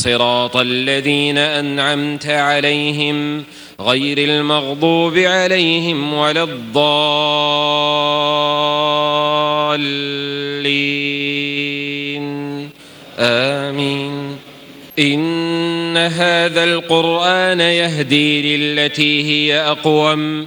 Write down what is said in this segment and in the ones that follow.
صراط الذين أنعمت عليهم غير المغضوب عليهم ولا الضالين. آمين. إن هذا القرآن يهدي للتي هي أقوم.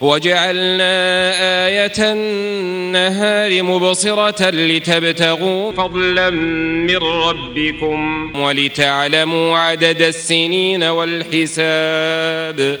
وجعلنا آية النهار مبصرة لتبتغوا فضلا من ربكم. ولتعلموا عدد السنين والحساب.